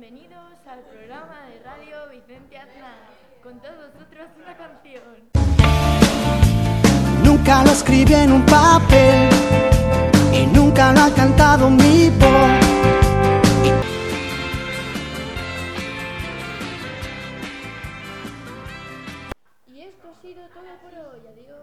Bienvenidos al programa de radio Vicente Aznar. Con todos vosotros una canción. Nunca lo escribí en un papel y nunca lo ha cantado mi voz. Y esto ha sido todo por hoy. Adiós.